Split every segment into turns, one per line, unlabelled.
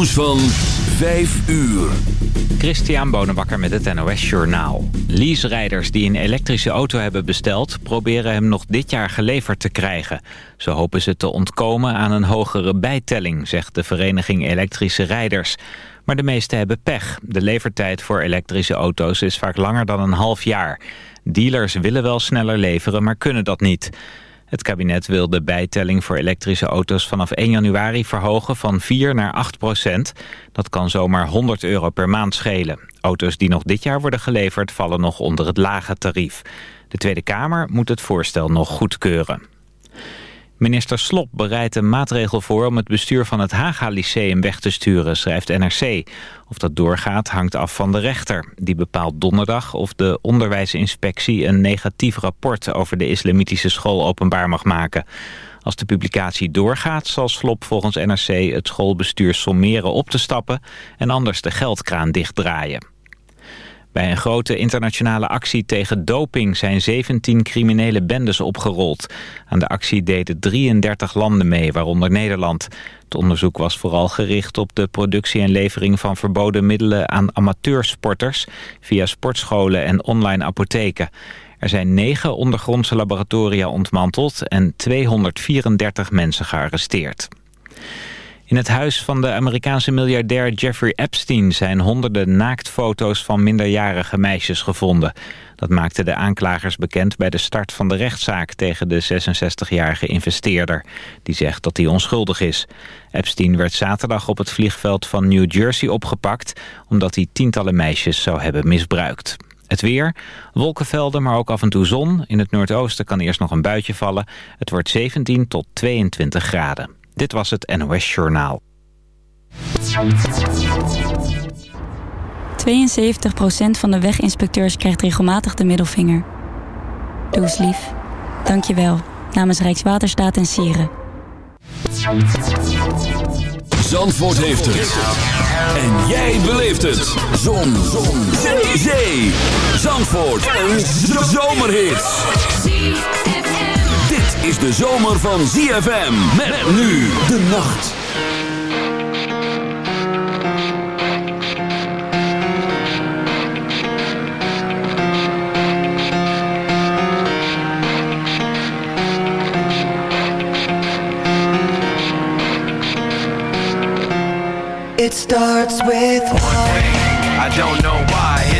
Nieuws van 5 uur.
Christian Bonenbakker met het NOS Journaal. Lease-rijders die een elektrische auto hebben besteld... proberen hem nog dit jaar geleverd te krijgen. Zo hopen ze te ontkomen aan een hogere bijtelling... zegt de vereniging Elektrische Rijders. Maar de meeste hebben pech. De levertijd voor elektrische auto's is vaak langer dan een half jaar. Dealers willen wel sneller leveren, maar kunnen dat niet... Het kabinet wil de bijtelling voor elektrische auto's vanaf 1 januari verhogen van 4 naar 8 procent. Dat kan zomaar 100 euro per maand schelen. Auto's die nog dit jaar worden geleverd vallen nog onder het lage tarief. De Tweede Kamer moet het voorstel nog goedkeuren. Minister Slop bereidt een maatregel voor om het bestuur van het Haga Lyceum weg te sturen, schrijft NRC. Of dat doorgaat hangt af van de rechter. Die bepaalt donderdag of de onderwijsinspectie een negatief rapport over de islamitische school openbaar mag maken. Als de publicatie doorgaat zal Slop volgens NRC het schoolbestuur sommeren op te stappen en anders de geldkraan dichtdraaien. Bij een grote internationale actie tegen doping zijn 17 criminele bendes opgerold. Aan de actie deden 33 landen mee, waaronder Nederland. Het onderzoek was vooral gericht op de productie en levering van verboden middelen aan amateursporters via sportscholen en online apotheken. Er zijn negen ondergrondse laboratoria ontmanteld en 234 mensen gearresteerd. In het huis van de Amerikaanse miljardair Jeffrey Epstein... zijn honderden naaktfoto's van minderjarige meisjes gevonden. Dat maakten de aanklagers bekend bij de start van de rechtszaak... tegen de 66-jarige investeerder. Die zegt dat hij onschuldig is. Epstein werd zaterdag op het vliegveld van New Jersey opgepakt... omdat hij tientallen meisjes zou hebben misbruikt. Het weer, wolkenvelden, maar ook af en toe zon. In het noordoosten kan eerst nog een buitje vallen. Het wordt 17 tot 22 graden. Dit was het NOS Journaal.
72% van de weginspecteurs krijgt regelmatig de middelvinger. Doe eens lief. Dank je wel. Namens Rijkswaterstaat en Sieren.
Zandvoort heeft het. En jij beleeft het. Zon. Zon. Zee. Zandvoort. Een zomerhit is de zomer van ZFM. Met nu de nacht.
It starts with one thing. I don't know why.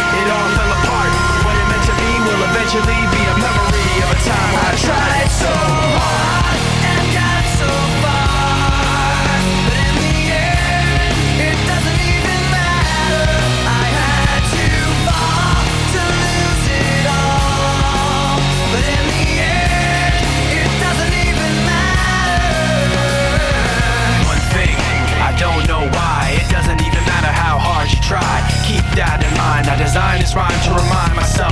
eventually be a memory of a time I tried so hard and got so far, but in the end, it doesn't even matter. I had to fall to lose it all, but in the end, it doesn't even matter. One thing, I don't know why, it doesn't even matter how hard you try. Keep that in mind. I designed this rhyme to remind myself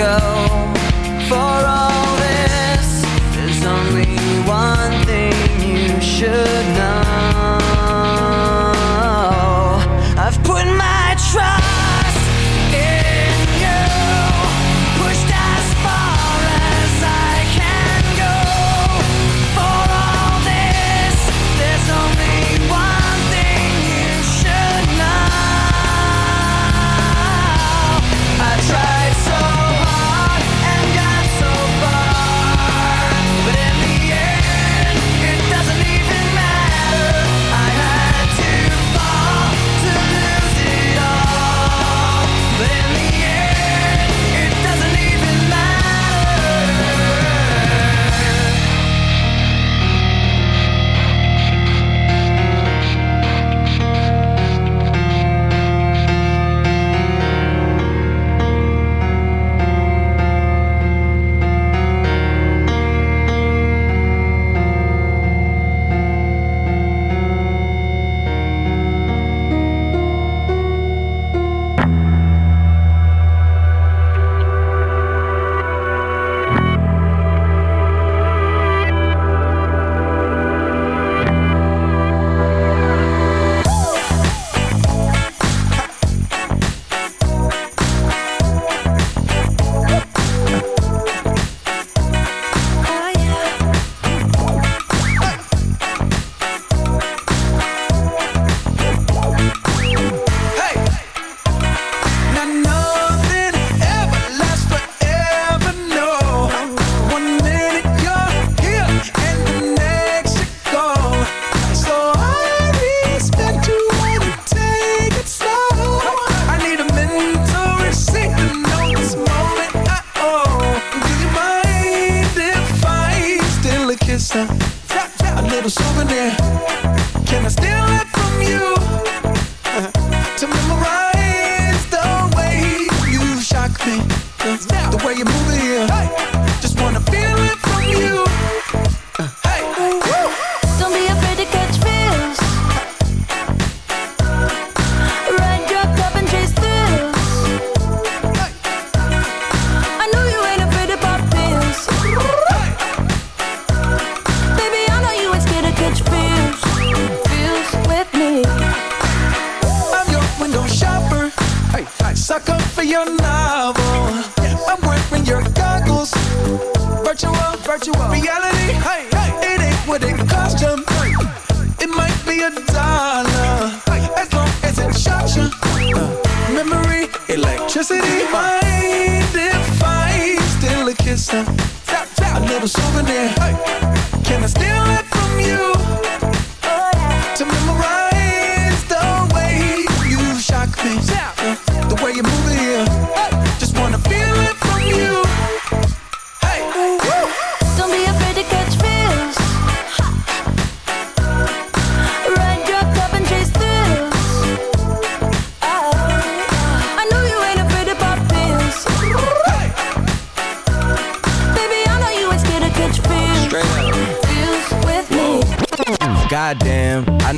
go. For all this, there's only one thing you should equals virtual, virtual reality. Hey, hey, it ain't what it cost you. It might be a dollar as long as it shocks you. Memory, electricity, mind if I still a kiss? Huh? A little souvenir. Hey, can I steal it?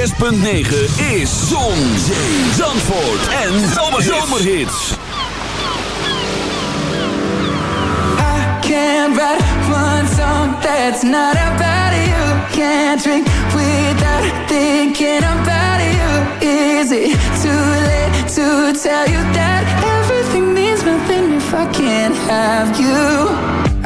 106.9 is Zon, Zandvoort en Zomerhits.
I can't write one song that's not about you. Can't drink without thinking about you. Is it too late to tell you that everything means nothing if I can't have you?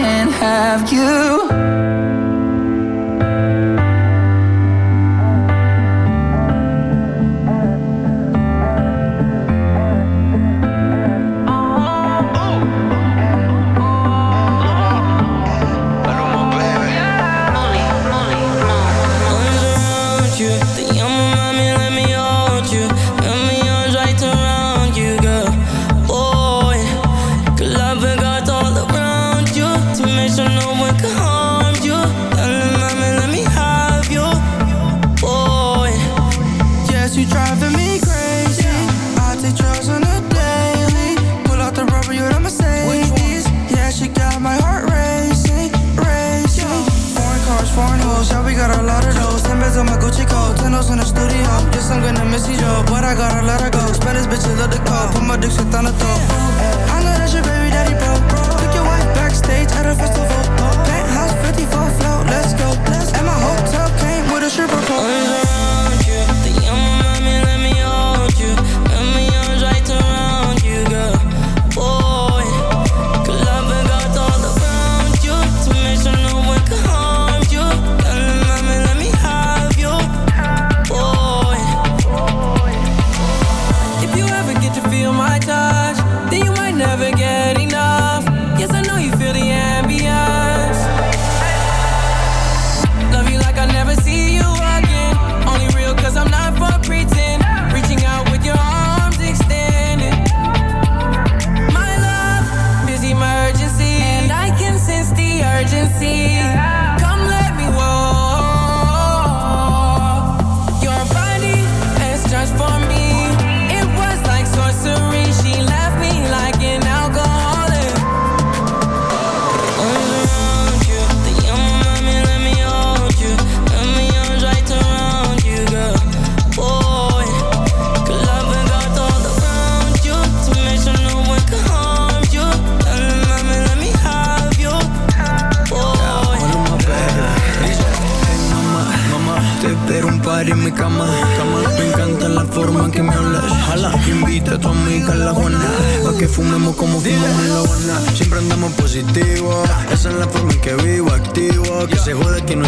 can't have you.
cama, cama. Me encanta la forma que me hablas. Ojalá invita a tu amiga a la Juana. Pa' que fumemos como fumamos en la Siempre andamos positivos. Esa es la forma en que vivo, activo. Que se jode que no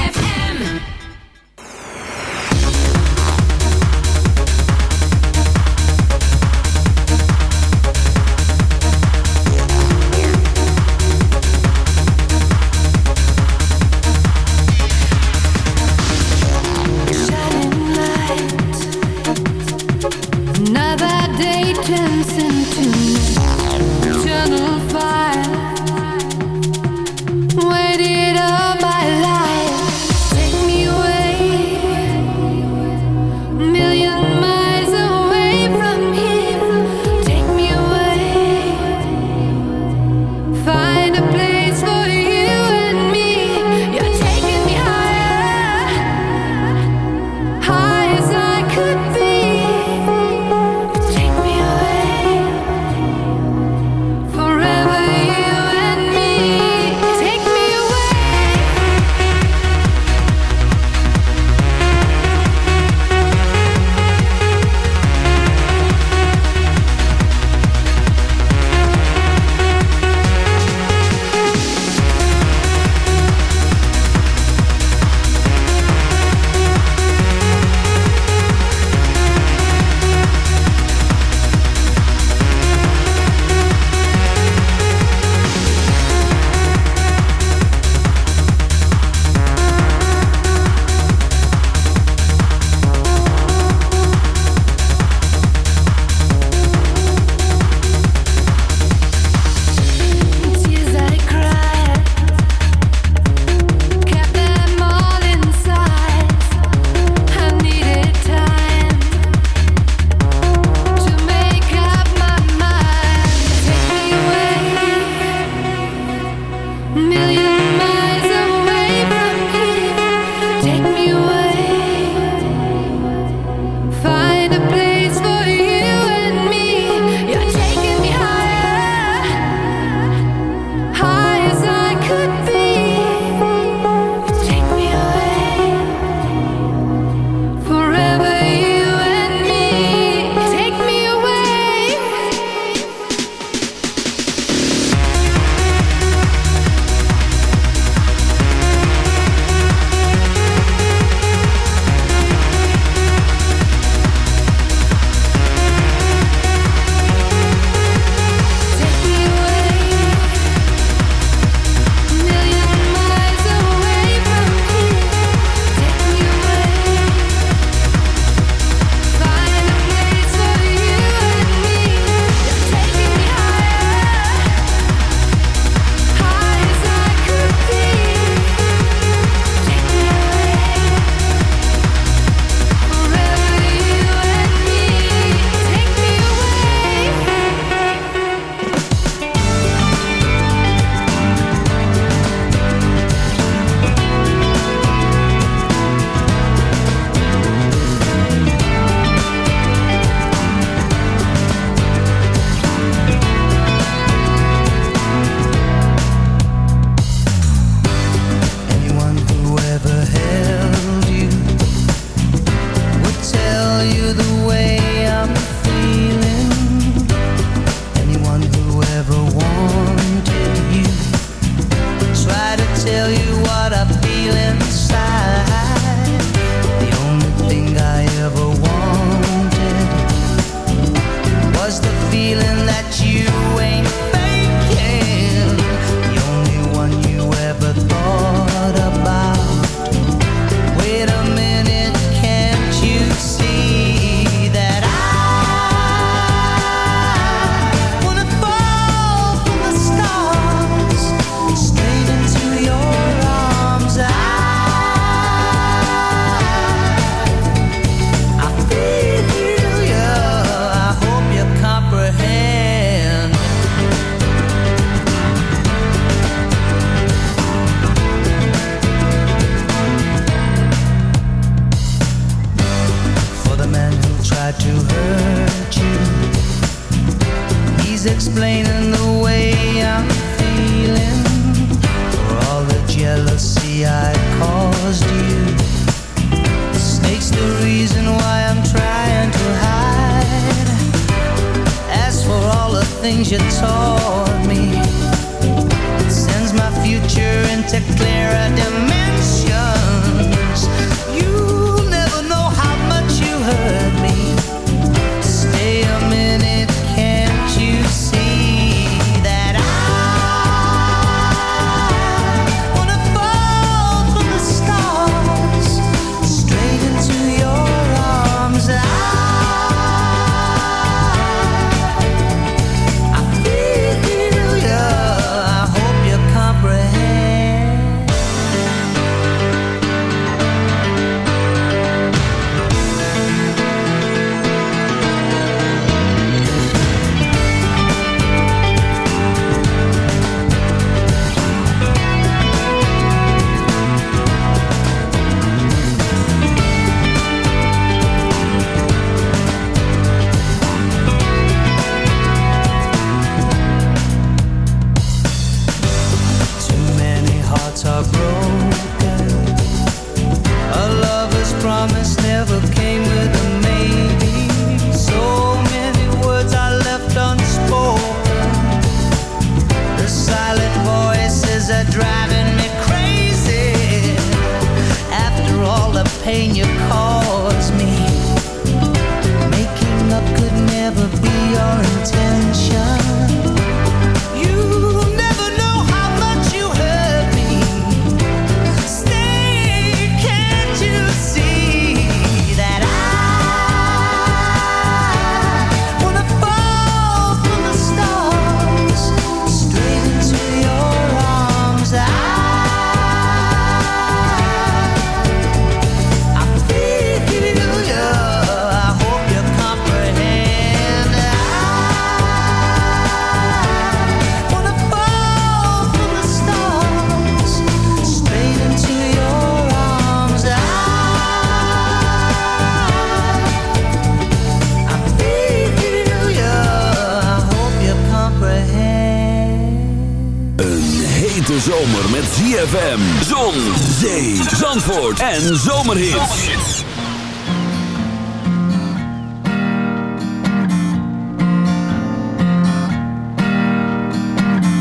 hete zomer met ZFM, zon, zee, zandvoort en zomerhits.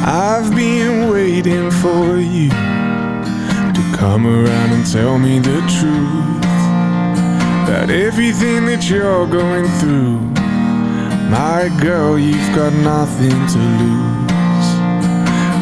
I've been waiting for you to come around and tell me the truth about everything that you're going through. My girl, you've got nothing to lose.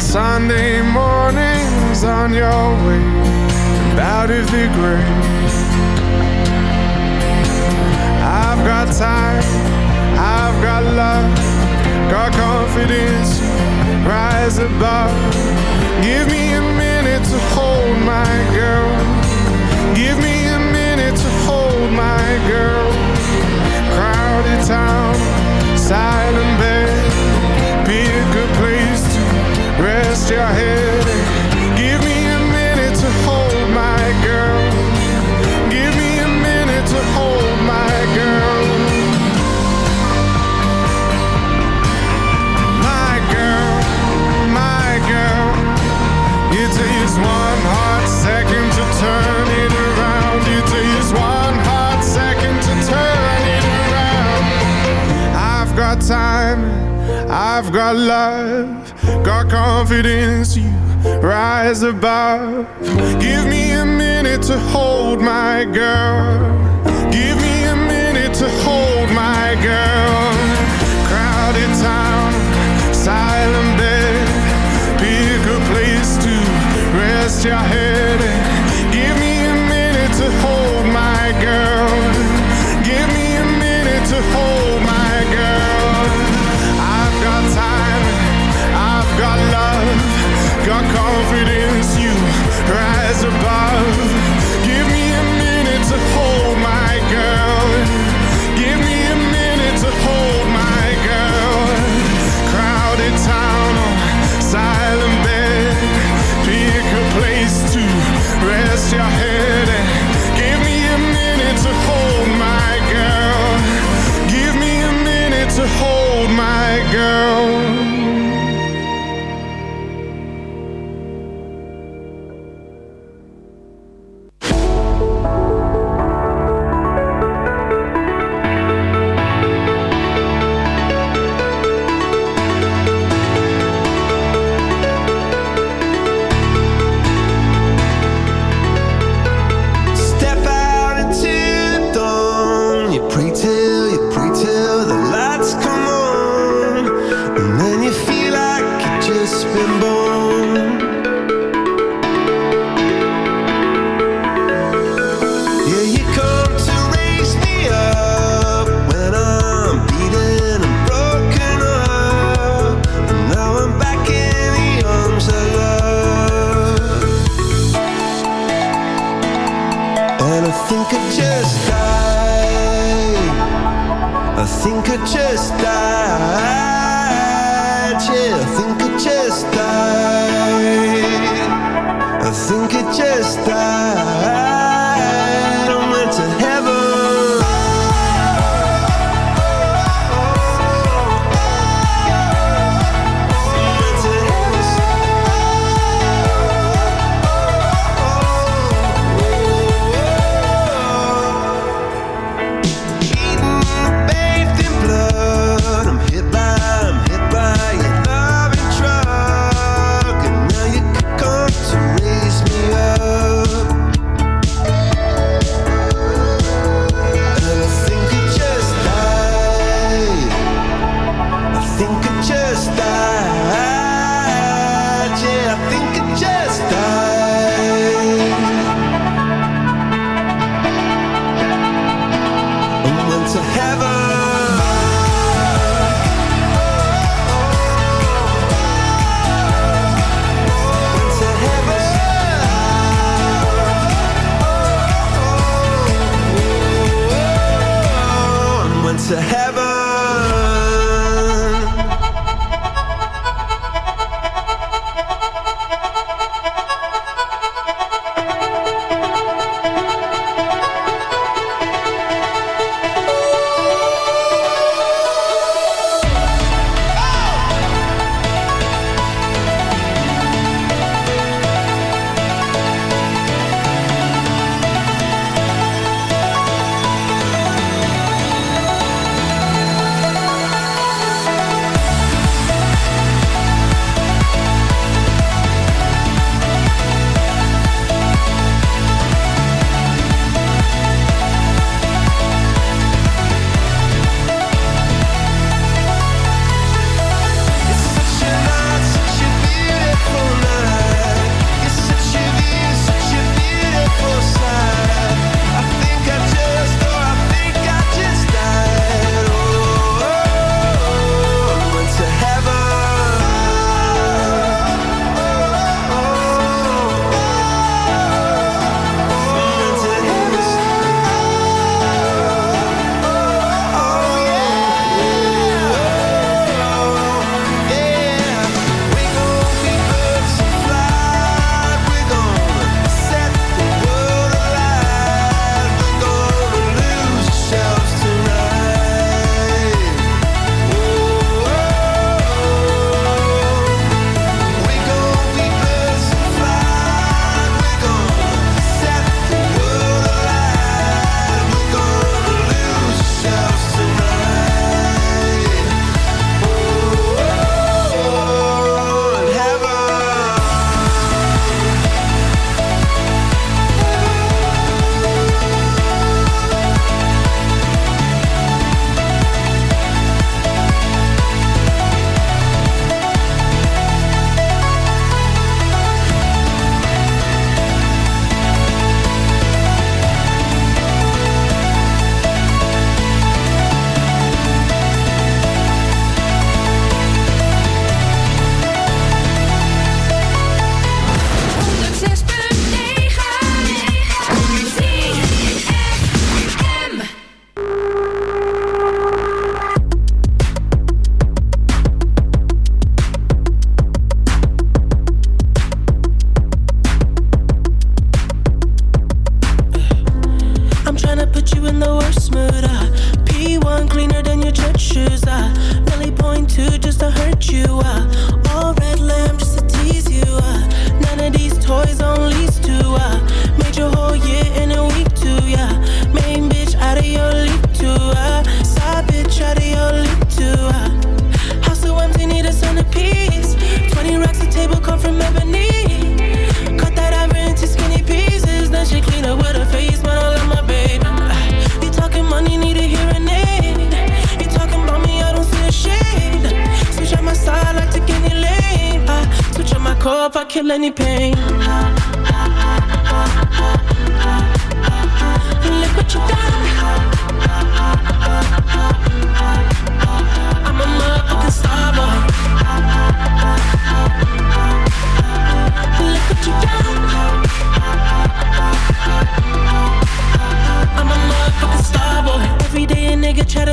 Sunday mornings on your way out of the grave. I've got time, I've got love, got confidence, rise above. Give me Thank you. Girl.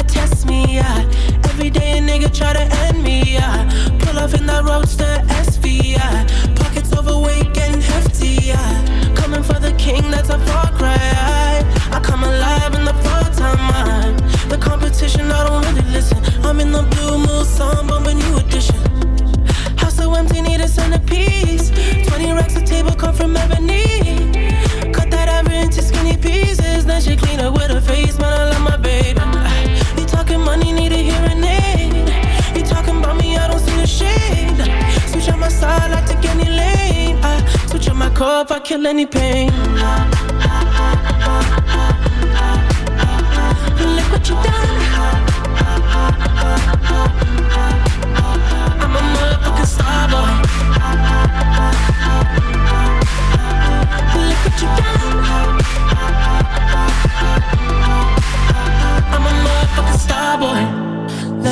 Test me, yeah. Every day a nigga try to end me, yeah. Pull off in that roadster if I kill any pain. Look what you done. I'm a motherfucking star boy. Look what you done. I'm a motherfucking star boy.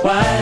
Why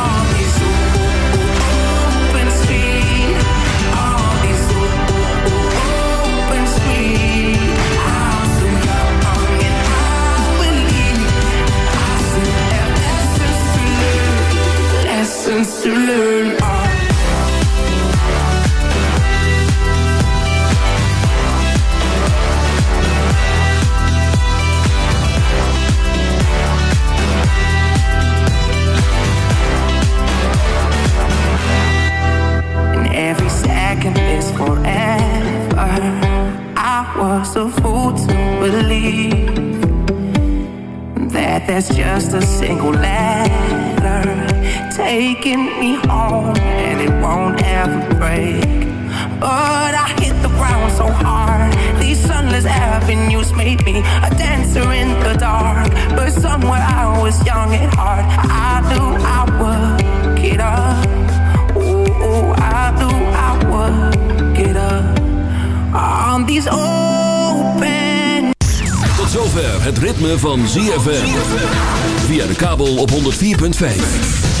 learn A fool to believe that there's just a single laugh taking me home and it won't ever break. But I hit the ground so hard. These sunless avenues made me a dancer in the dark. But somewhere I was young at heart. I knew I would get up. Ooh, I knew I would get up on these open.
Tot zover het ritme van ZFM. Via de kabel op 104.5.